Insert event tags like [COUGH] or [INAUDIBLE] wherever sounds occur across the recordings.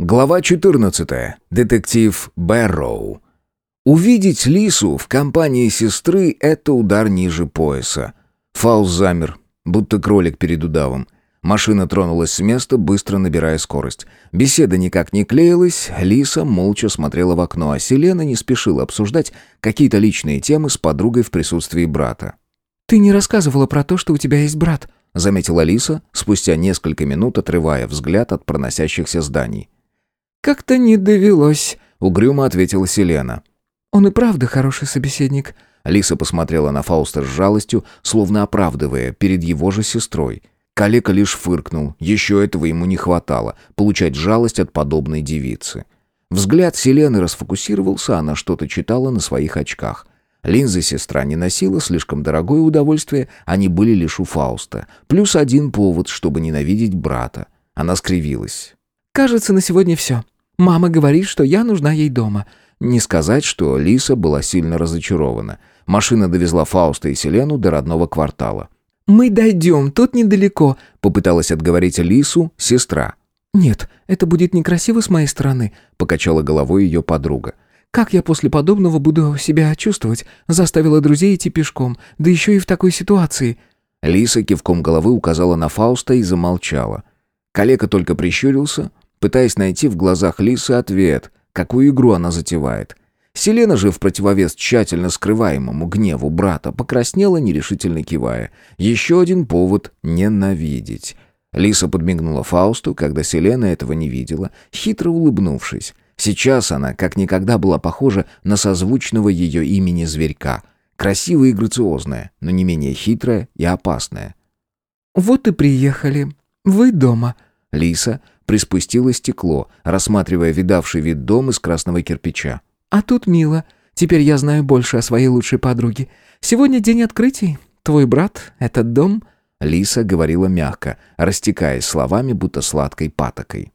Глава 14. Детектив Бэрроу. Увидеть Лису в компании сестры — это удар ниже пояса. Фаус замер, будто кролик перед удавом. Машина тронулась с места, быстро набирая скорость. Беседа никак не клеилась, Лиса молча смотрела в окно, а Селена не спешила обсуждать какие-то личные темы с подругой в присутствии брата. «Ты не рассказывала про то, что у тебя есть брат», — заметила Лиса, спустя несколько минут отрывая взгляд от проносящихся зданий. «Как-то не довелось», — угрюмо ответила Селена. «Он и правда хороший собеседник». Лиса посмотрела на Фауста с жалостью, словно оправдывая перед его же сестрой. Калека лишь фыркнул, еще этого ему не хватало, получать жалость от подобной девицы. Взгляд Селены расфокусировался, она что-то читала на своих очках. Линзы сестра не носила, слишком дорогое удовольствие, они были лишь у Фауста. Плюс один повод, чтобы ненавидеть брата. Она скривилась. «Кажется, на сегодня все. Мама говорит, что я нужна ей дома». Не сказать, что Лиса была сильно разочарована. Машина довезла Фауста и Селену до родного квартала. «Мы дойдем, тут недалеко», — попыталась отговорить Лису сестра. «Нет, это будет некрасиво с моей стороны», — покачала головой ее подруга. «Как я после подобного буду себя чувствовать? Заставила друзей идти пешком, да еще и в такой ситуации». Лиса кивком головы указала на Фауста и замолчала. Калека только прищурился, пытаясь найти в глазах Лисы ответ, какую игру она затевает. Селена же, в противовес тщательно скрываемому гневу брата, покраснела, нерешительно кивая. Еще один повод ненавидеть. Лиса подмигнула Фаусту, когда Селена этого не видела, хитро улыбнувшись. Сейчас она, как никогда, была похожа на созвучного ее имени зверька. Красивая и грациозная, но не менее хитрая и опасная. «Вот и приехали. Вы дома». Лиса приспустила стекло, рассматривая видавший вид дом из красного кирпича. «А тут мило. Теперь я знаю больше о своей лучшей подруге. Сегодня день открытий. Твой брат, этот дом...» Лиса говорила мягко, растекаясь словами, будто сладкой патокой.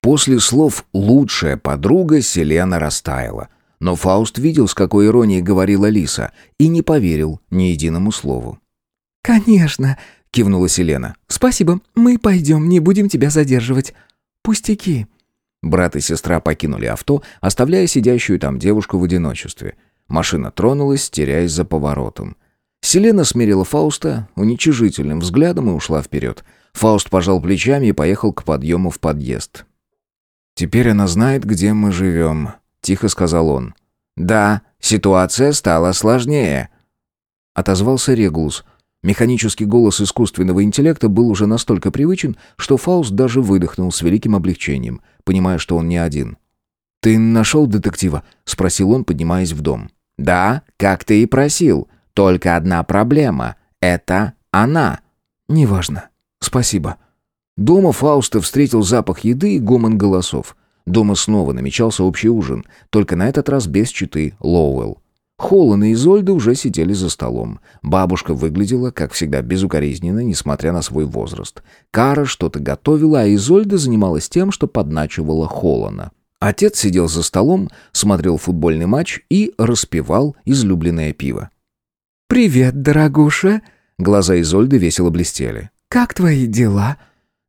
После слов «лучшая подруга» Селена растаяла. Но Фауст видел, с какой иронией говорила Лиса, и не поверил ни единому слову. «Конечно», — кивнула Селена. «Спасибо, мы пойдем, не будем тебя задерживать. Пустяки». Брат и сестра покинули авто, оставляя сидящую там девушку в одиночестве. Машина тронулась, теряясь за поворотом. Селена смерила Фауста уничижительным взглядом и ушла вперед. Фауст пожал плечами и поехал к подъему в подъезд. «Теперь она знает, где мы живем», — тихо сказал он. «Да, ситуация стала сложнее», — отозвался Регулус — Механический голос искусственного интеллекта был уже настолько привычен, что Фауст даже выдохнул с великим облегчением, понимая, что он не один. «Ты нашел детектива?» — спросил он, поднимаясь в дом. «Да, как ты и просил. Только одна проблема. Это она». «Неважно. Спасибо». Дома Фауста встретил запах еды и гомон голосов. Дома снова намечался общий ужин, только на этот раз без читы Лоуэлл. Холлан и Изольда уже сидели за столом. Бабушка выглядела, как всегда, безукоризненно, несмотря на свой возраст. Кара что-то готовила, а Изольда занималась тем, что подначивала Холлана. Отец сидел за столом, смотрел футбольный матч и распивал излюбленное пиво. «Привет, дорогуша!» Глаза Изольды весело блестели. «Как твои дела?»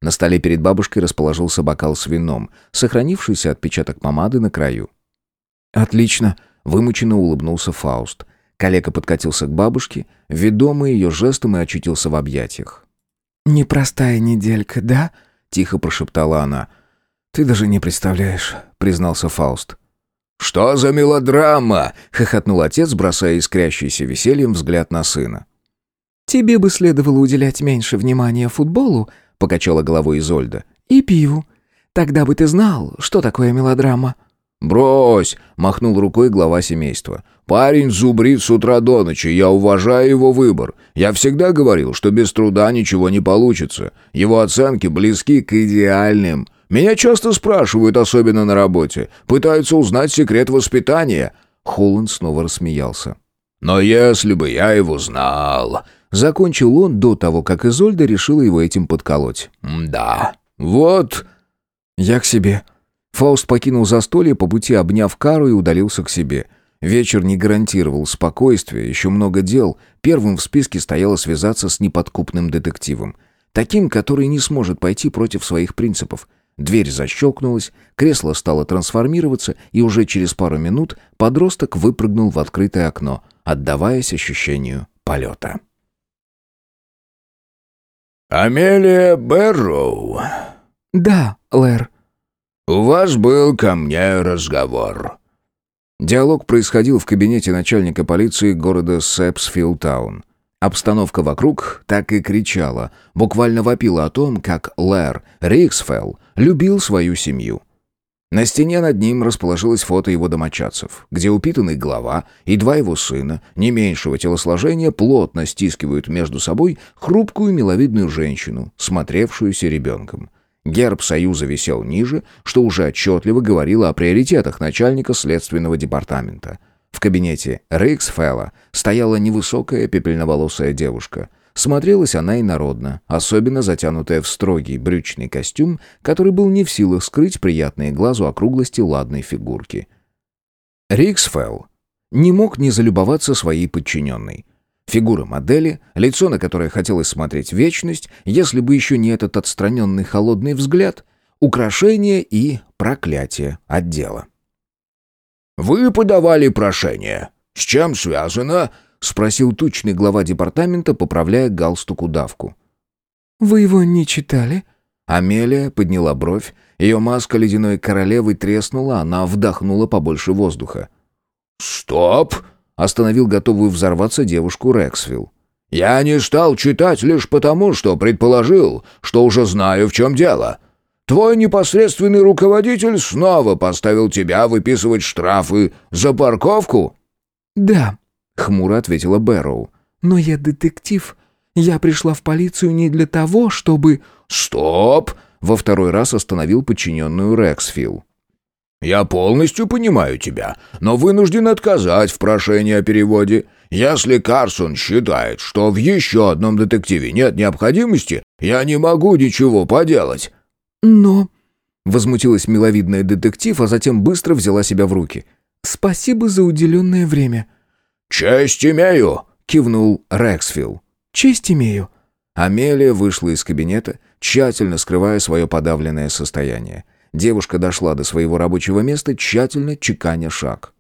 На столе перед бабушкой расположился бокал с вином, сохранившийся отпечаток помады на краю. «Отлично!» Вымученно улыбнулся Фауст. Калека подкатился к бабушке, ведомый ее жестом и очутился в объятиях. «Непростая неделька, да?» — тихо прошептала она. «Ты даже не представляешь», — признался Фауст. «Что за мелодрама?» — хохотнул отец, бросая искрящийся весельем взгляд на сына. «Тебе бы следовало уделять меньше внимания футболу», — покачала головой Изольда, — «и пиву. Тогда бы ты знал, что такое мелодрама». «Брось!» — махнул рукой глава семейства. «Парень зубрит с утра до ночи, я уважаю его выбор. Я всегда говорил, что без труда ничего не получится. Его оценки близки к идеальным. Меня часто спрашивают, особенно на работе. Пытаются узнать секрет воспитания». Холланд снова рассмеялся. «Но если бы я его знал...» Закончил он до того, как Изольда решила его этим подколоть. «Да, вот...» «Я к себе», Фауст покинул застолье, по пути обняв Кару и удалился к себе. Вечер не гарантировал спокойствия, еще много дел. Первым в списке стояло связаться с неподкупным детективом. Таким, который не сможет пойти против своих принципов. Дверь защелкнулась, кресло стало трансформироваться, и уже через пару минут подросток выпрыгнул в открытое окно, отдаваясь ощущению полета. «Амелия Бэрроу». «Да, Лэр». «У вас был ко мне разговор». Диалог происходил в кабинете начальника полиции города Сэпсфилтаун. Обстановка вокруг так и кричала, буквально вопила о том, как Лэр Риксфелл любил свою семью. На стене над ним расположилось фото его домочадцев, где упитанный глава и два его сына, не меньшего телосложения, плотно стискивают между собой хрупкую миловидную женщину, смотревшуюся ребенком. Герб Союза висел ниже, что уже отчетливо говорило о приоритетах начальника следственного департамента. В кабинете Рейксфелла стояла невысокая пепельноволосая девушка. Смотрелась она инородно, особенно затянутая в строгий брючный костюм, который был не в силах скрыть приятные глазу округлости ладной фигурки. Риксфелл не мог не залюбоваться своей подчиненной. Фигура модели, лицо, на которое хотелось смотреть вечность, если бы еще не этот отстраненный холодный взгляд, украшение и проклятие отдела. «Вы подавали прошение. С чем связано?» — спросил тучный глава департамента, поправляя галстук-удавку. «Вы его не читали?» Амелия подняла бровь, ее маска ледяной королевы треснула, она вдохнула побольше воздуха. «Стоп!» — остановил готовую взорваться девушку Рексвилл. «Я не стал читать лишь потому, что предположил, что уже знаю, в чем дело. Твой непосредственный руководитель снова поставил тебя выписывать штрафы за парковку?» «Да», хмуро ответила Бэрроу. «Но я детектив. Я пришла в полицию не для того, чтобы...» «Стоп!» — во второй раз остановил подчиненную Рексфилл. «Я полностью понимаю тебя, но вынужден отказать в прошении о переводе. Если Карсон считает, что в еще одном детективе нет необходимости, я не могу ничего поделать». «Но...» — возмутилась миловидная детектив, а затем быстро взяла себя в руки. «Спасибо за уделенное время». «Честь имею!» — кивнул Рексфилл. «Честь имею!» Амелия вышла из кабинета, тщательно скрывая свое подавленное состояние. Девушка дошла до своего рабочего места, тщательно чеканя шаг.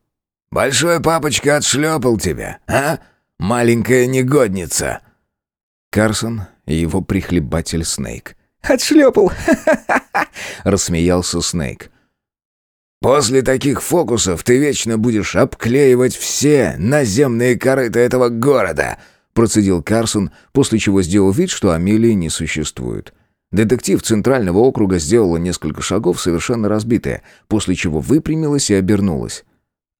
«Большой папочка отшлепал тебя, а? Маленькая негодница!» Карсон и его прихлебатель Снейк. «Отшлепал!» [LAUGHS] — рассмеялся Снейк. После таких фокусов ты вечно будешь обклеивать все наземные корыта этого города», процедил Карсон, после чего сделал вид, что Амелии не существует. Детектив Центрального округа сделала несколько шагов, совершенно разбитая, после чего выпрямилась и обернулась.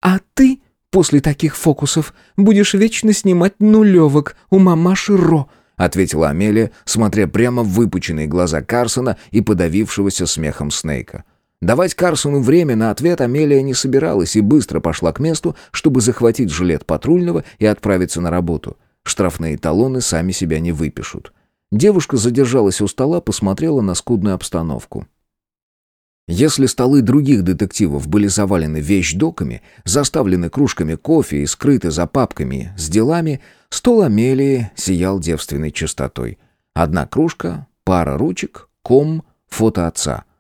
«А ты после таких фокусов будешь вечно снимать нулевок у мамаши Ро», ответила Амелия, смотря прямо в выпученные глаза Карсона и подавившегося смехом Снейка. Давать Карсону время на ответ Амелия не собиралась и быстро пошла к месту, чтобы захватить жилет патрульного и отправиться на работу. Штрафные талоны сами себя не выпишут. Девушка задержалась у стола, посмотрела на скудную обстановку. Если столы других детективов были завалены вещдоками, заставлены кружками кофе и скрыты за папками с делами, стол Амелии сиял девственной чистотой. Одна кружка, пара ручек, ком, фото отца —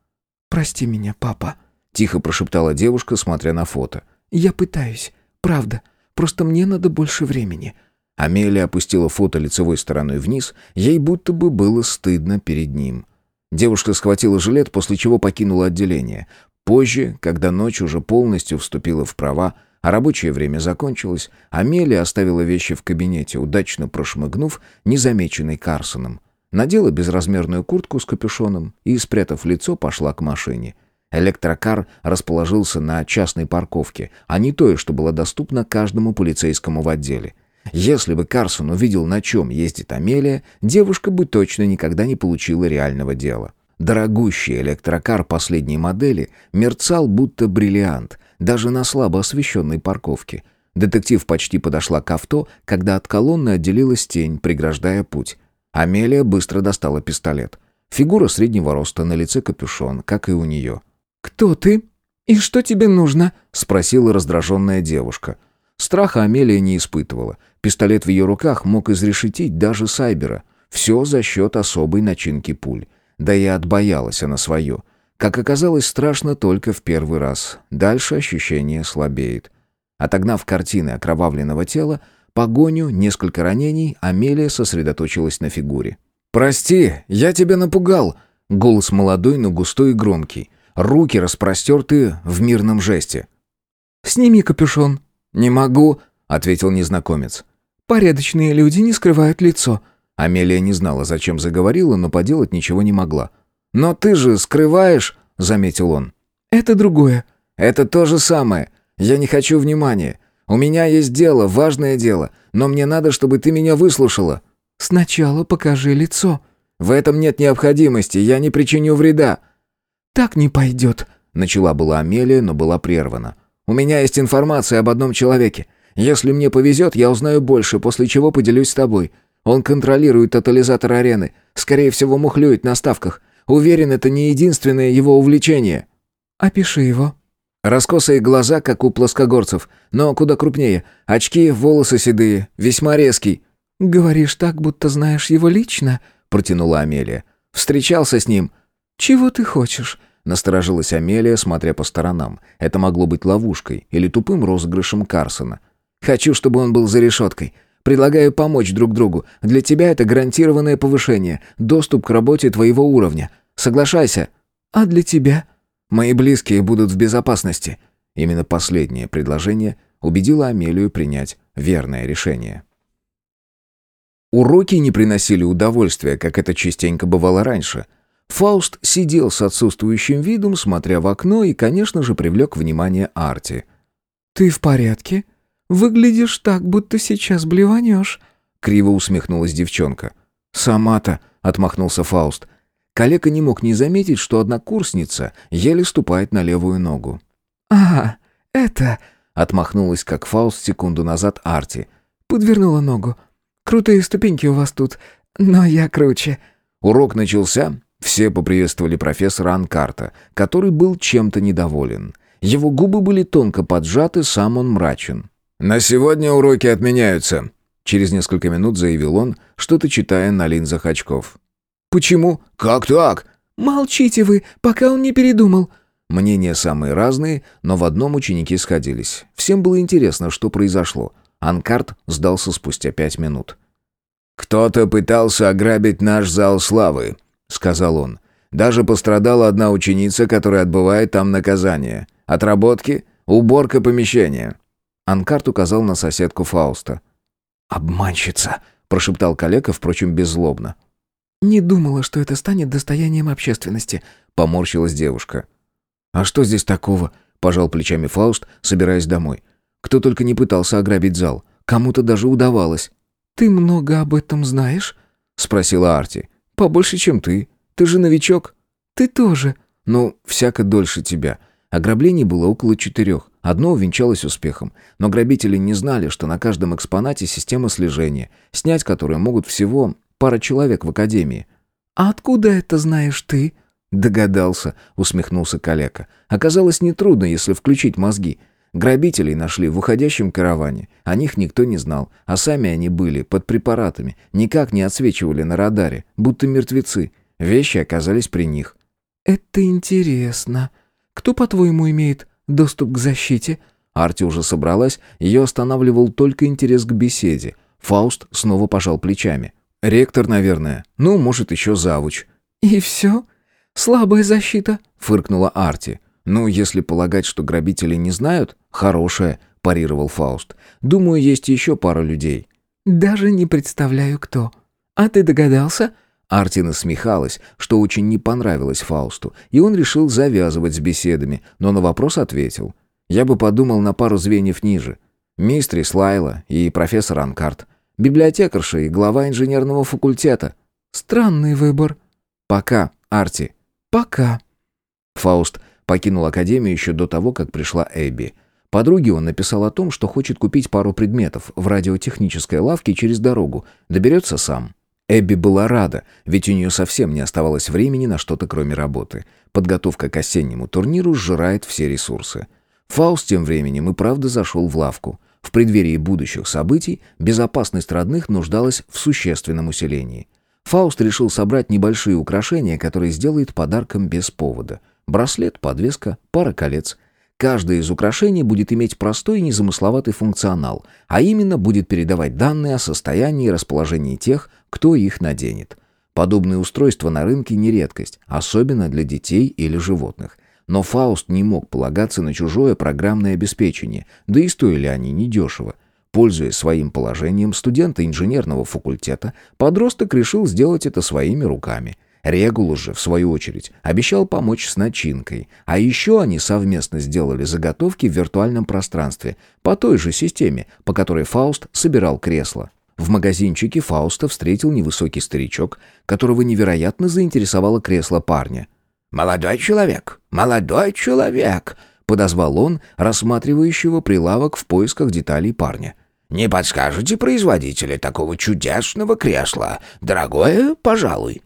«Прости меня, папа», — тихо прошептала девушка, смотря на фото. «Я пытаюсь. Правда. Просто мне надо больше времени». Амелия опустила фото лицевой стороной вниз, ей будто бы было стыдно перед ним. Девушка схватила жилет, после чего покинула отделение. Позже, когда ночь уже полностью вступила в права, а рабочее время закончилось, Амелия оставила вещи в кабинете, удачно прошмыгнув, незамеченной Карсоном. Надела безразмерную куртку с капюшоном и, спрятав лицо, пошла к машине. Электрокар расположился на частной парковке, а не той, что было доступно каждому полицейскому в отделе. Если бы Карсон увидел, на чем ездит Амелия, девушка бы точно никогда не получила реального дела. Дорогущий электрокар последней модели мерцал будто бриллиант, даже на слабо освещенной парковке. Детектив почти подошла к авто, когда от колонны отделилась тень, преграждая путь. Амелия быстро достала пистолет. Фигура среднего роста, на лице капюшон, как и у нее. «Кто ты? И что тебе нужно?» — спросила раздраженная девушка. Страха Амелия не испытывала. Пистолет в ее руках мог изрешетить даже Сайбера. Все за счет особой начинки пуль. Да и отбоялась она свое. Как оказалось, страшно только в первый раз. Дальше ощущение слабеет. Отогнав картины окровавленного тела, погоню, несколько ранений, Амелия сосредоточилась на фигуре. «Прости, я тебя напугал!» Голос молодой, но густой и громкий. Руки распростерты в мирном жесте. «Сними капюшон». «Не могу», — ответил незнакомец. «Порядочные люди не скрывают лицо». Амелия не знала, зачем заговорила, но поделать ничего не могла. «Но ты же скрываешь», — заметил он. «Это другое». «Это то же самое. Я не хочу внимания. У меня есть дело, важное дело, но мне надо, чтобы ты меня выслушала». «Сначала покажи лицо». «В этом нет необходимости, я не причиню вреда». «Так не пойдет», — начала была Амелия, но была прервана. «У меня есть информация об одном человеке. Если мне повезет, я узнаю больше, после чего поделюсь с тобой. Он контролирует тотализатор арены. Скорее всего, мухлюет на ставках. Уверен, это не единственное его увлечение». «Опиши его». Раскосые глаза, как у плоскогорцев, но куда крупнее. Очки, волосы седые, весьма резкий. «Говоришь так, будто знаешь его лично», — протянула Амелия. «Встречался с ним». «Чего ты хочешь?» — насторожилась Амелия, смотря по сторонам. Это могло быть ловушкой или тупым розыгрышем Карсона. «Хочу, чтобы он был за решеткой. Предлагаю помочь друг другу. Для тебя это гарантированное повышение, доступ к работе твоего уровня. Соглашайся». «А для тебя?» Мои близкие будут в безопасности». Именно последнее предложение убедило Амелию принять верное решение. Уроки не приносили удовольствия, как это частенько бывало раньше. Фауст сидел с отсутствующим видом, смотря в окно, и, конечно же, привлек внимание Арти. «Ты в порядке? Выглядишь так, будто сейчас блеванешь», — криво усмехнулась девчонка. «Сама-то», — отмахнулся Фауст, — Калека не мог не заметить, что однокурсница еле ступает на левую ногу. «А, это...» — отмахнулась, как Фауст секунду назад Арти. «Подвернула ногу. Крутые ступеньки у вас тут, но я круче». Урок начался. Все поприветствовали профессора Анкарта, который был чем-то недоволен. Его губы были тонко поджаты, сам он мрачен. «На сегодня уроки отменяются», — через несколько минут заявил он, что-то читая на линзах очков. «Почему?» «Как так?» «Молчите вы, пока он не передумал». Мнения самые разные, но в одном ученики сходились. Всем было интересно, что произошло. Анкарт сдался спустя пять минут. «Кто-то пытался ограбить наш зал славы», — сказал он. «Даже пострадала одна ученица, которая отбывает там наказание. Отработки, уборка помещения». Анкарт указал на соседку Фауста. «Обманщица», — прошептал коллега, впрочем, беззлобно. «Не думала, что это станет достоянием общественности», — поморщилась девушка. «А что здесь такого?» — пожал плечами Фауст, собираясь домой. «Кто только не пытался ограбить зал. Кому-то даже удавалось». «Ты много об этом знаешь?» — спросила Арти. «Побольше, чем ты. Ты же новичок». «Ты тоже». «Ну, всяко дольше тебя. Ограблений было около четырех. Одно увенчалось успехом. Но грабители не знали, что на каждом экспонате система слежения, снять которую могут всего пара человек в академии». «А откуда это знаешь ты?» «Догадался», — усмехнулся калека. «Оказалось нетрудно, если включить мозги. Грабителей нашли в уходящем караване. О них никто не знал, а сами они были под препаратами, никак не отсвечивали на радаре, будто мертвецы. Вещи оказались при них». «Это интересно. Кто, по-твоему, имеет доступ к защите?» Арти уже собралась, ее останавливал только интерес к беседе. Фауст снова пожал плечами. «Ректор, наверное. Ну, может, еще завуч». «И все? Слабая защита?» — фыркнула Арти. «Ну, если полагать, что грабители не знают, хорошая», — парировал Фауст. «Думаю, есть еще пара людей». «Даже не представляю, кто. А ты догадался?» Арти насмехалась, что очень не понравилось Фаусту, и он решил завязывать с беседами, но на вопрос ответил. «Я бы подумал на пару звеньев ниже. Мистрис Лайла и профессор Анкарт. Библиотекарша и глава инженерного факультета. Странный выбор. Пока, Арти. Пока. Фауст покинул академию еще до того, как пришла Эбби. Подруге он написал о том, что хочет купить пару предметов в радиотехнической лавке через дорогу. Доберется сам. Эбби была рада, ведь у нее совсем не оставалось времени на что-то кроме работы. Подготовка к осеннему турниру сжирает все ресурсы. Фауст тем временем и правда зашел в лавку. В преддверии будущих событий безопасность родных нуждалась в существенном усилении. Фауст решил собрать небольшие украшения, которые сделает подарком без повода. Браслет, подвеска, пара колец. Каждое из украшений будет иметь простой и незамысловатый функционал, а именно будет передавать данные о состоянии и расположении тех, кто их наденет. Подобные устройства на рынке не редкость, особенно для детей или животных. Но Фауст не мог полагаться на чужое программное обеспечение, да и стоили они недешево. Пользуясь своим положением студента инженерного факультета, подросток решил сделать это своими руками. Регулус же, в свою очередь, обещал помочь с начинкой. А еще они совместно сделали заготовки в виртуальном пространстве, по той же системе, по которой Фауст собирал кресло. В магазинчике Фауста встретил невысокий старичок, которого невероятно заинтересовало кресло парня. «Молодой человек, молодой человек!» подозвал он рассматривающего прилавок в поисках деталей парня. «Не подскажете производителя такого чудесного кресла? Дорогое, пожалуй».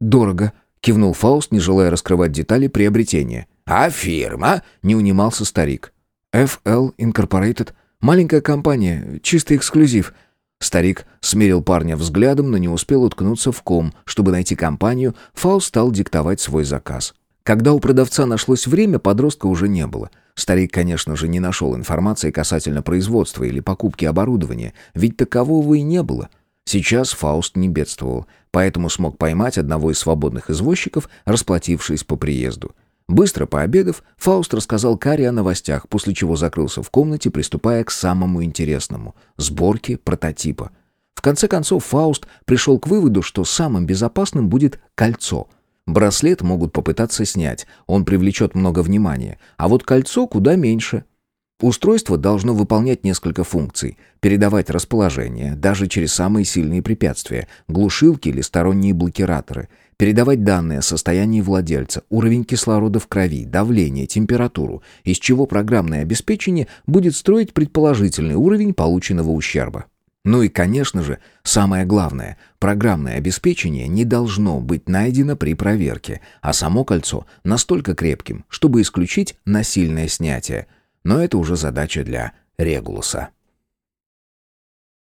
«Дорого», — кивнул Фауст, не желая раскрывать детали приобретения. «А фирма?» — не унимался старик. FL Incorporated. Маленькая компания, чистый эксклюзив». Старик смерил парня взглядом, но не успел уткнуться в ком. Чтобы найти компанию, Фауст стал диктовать свой заказ. Когда у продавца нашлось время, подростка уже не было. Старик, конечно же, не нашел информации касательно производства или покупки оборудования, ведь такового и не было. Сейчас Фауст не бедствовал, поэтому смог поймать одного из свободных извозчиков, расплатившись по приезду. Быстро пообедав, Фауст рассказал Каре о новостях, после чего закрылся в комнате, приступая к самому интересному – сборке прототипа. В конце концов, Фауст пришел к выводу, что самым безопасным будет кольцо – Браслет могут попытаться снять, он привлечет много внимания, а вот кольцо куда меньше. Устройство должно выполнять несколько функций, передавать расположение, даже через самые сильные препятствия, глушилки или сторонние блокираторы, передавать данные о состоянии владельца, уровень кислорода в крови, давление, температуру, из чего программное обеспечение будет строить предположительный уровень полученного ущерба. Ну и, конечно же, самое главное, программное обеспечение не должно быть найдено при проверке, а само кольцо настолько крепким, чтобы исключить насильное снятие. Но это уже задача для Регулуса.